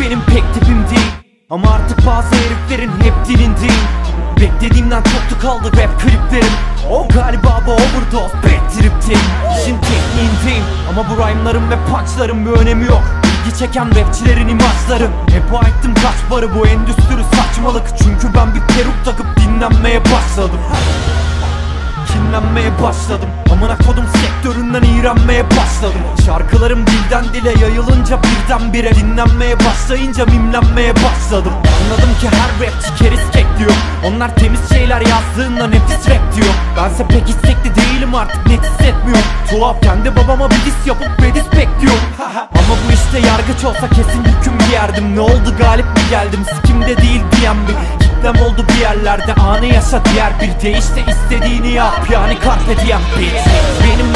Benim pek tipim değil. Ama artık bazı heriflerin hep dilindeyim Beklediğimden çoktu kaldı rap kliplerim. O galiba bu overdose bad tripteyim İşin tekniğindeyim Ama bu rhyme'larım ve punchlarım bir önemi yok. İlgi çeken rapçilerin imajları Hep ettim kaç barı bu endüstri saçmalık. Çünkü ben bir peruk takıp dinlenmeye başladım Kinlenmeye başladım. Amına kodum sektöründen iğrenmeye başladım. Şarkılarım dilden dile yayılınca birdenbire Dinlenmeye başlayınca mimlenmeye başladım. Anladım ki her rapçi keriz kek diyor. Onlar temiz şeyler yazdığında nefis rap diyor. Bense pek istekli değilim artık net hissetmiyorum. Tuhaf kendi babama bir diss yapıp bedis bekliyorum. Ama bu işte yargıç olsa kesin hüküm giyerdim Ne oldu galip mi geldim? Sikimde değil diyen bir Kitlem oldu bir yerlerde. Anı yaşa diğer bir Değiş de istediğini yap. Yani carpe diem bitch. Benim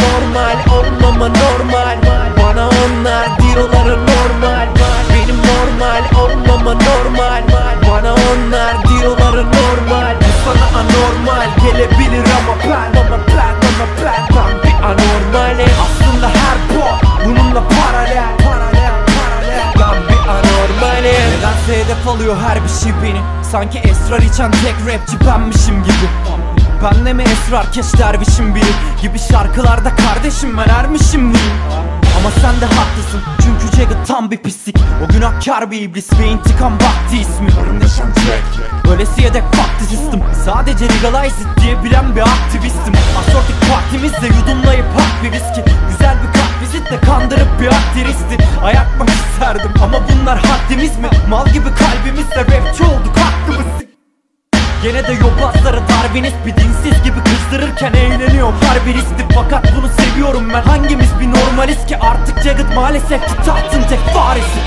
alıyor her bir şey beni. Sanki esrar içen tek rapçi benmişim gibi. Benle mi esrar keş dervişim biri Gibi şarkılarda kardeşim ben ermişim diyeyim Ama sen de haklısın çünkü Jagged tam bir pislik. O günahkar bir iblis ve intikam vakti ismi. Öylesiye de fuck the system Sadece legalize it diyebilen bir aktivistim. Asortik partimizle yudumlayıp hak bir viski. Güzel bir vizitle kandırıp bir aktristi Ayakmak isterdim ama bunlar haddimiz mi? Mal gibi kalbimizle rapçi olduk haklı mısın? Gene de yobazları darwinist bir dinsiz gibi kızdırırken eğleniyorum harbi riskli Fakat bunu seviyorum ben. Hangimiz bir normaliz ki? Artık Jagged maalesef ki tahtın tek faresi.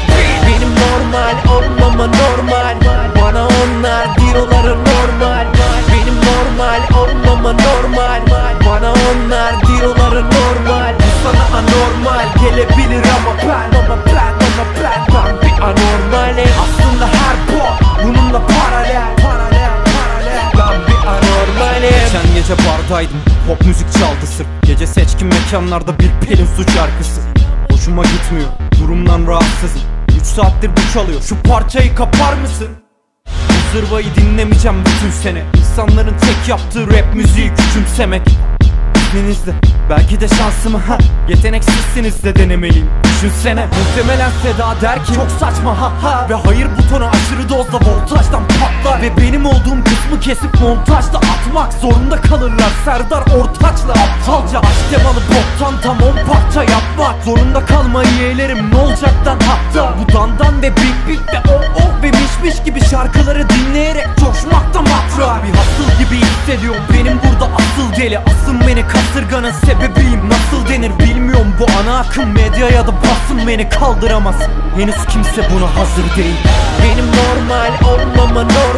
Benim normal olmama normal. Bana onlar diyorları normal. Benim normal olmama normal. Bana onlar diyorları normal sana anormal gelebilir ama ben Ama ben ama ben. Ben bir anormalim. Aslında her bot bununla paralel Paralel paralel. Ben bir anormalim. Geçen gece bardaydım Pop müzik çaldı sırf. Gece seçkin mekanlarda bir Pelin Su şarkısı. Hoşuma gitmiyor Durumdan rahatsızım. 3 saattir bu çalıyor Şu parçayı kapar mısın? Bu zırvayı dinlemeyeceğim bütün sene. İnsanların tek yaptığı rap müziği küçümsemek. İzninizle belki de şansımı ha. Yeteneksizsiniz de denemeliyim. Düşünsene muhtemelen Seda der ki Çok saçma ha ha. Ve hayır butonu aşırı dozda voltajdan patlar. Ve benim olduğum kısmı kesip montajda atmak zorunda kalırlar. Serdar Ortaç'la aptalca Aç temalı boktan tam 10 parça yapmak Zorunda kalmayı yeğlerim. Ne olacaktan hatta? Bu dandan ve big big ve oh oh ve miş miş gibi şarkıları dinleyerek coşmaktan matrak. Bir hasıl gibi hissediyorum. Benim deli Asın beni kasırganın sebebiyim. Nasıl denir bilmiyorum. Bu ana akım medya ya da basın beni kaldıramaz. Henüz kimse buna hazır değil. Benim normal olmama normal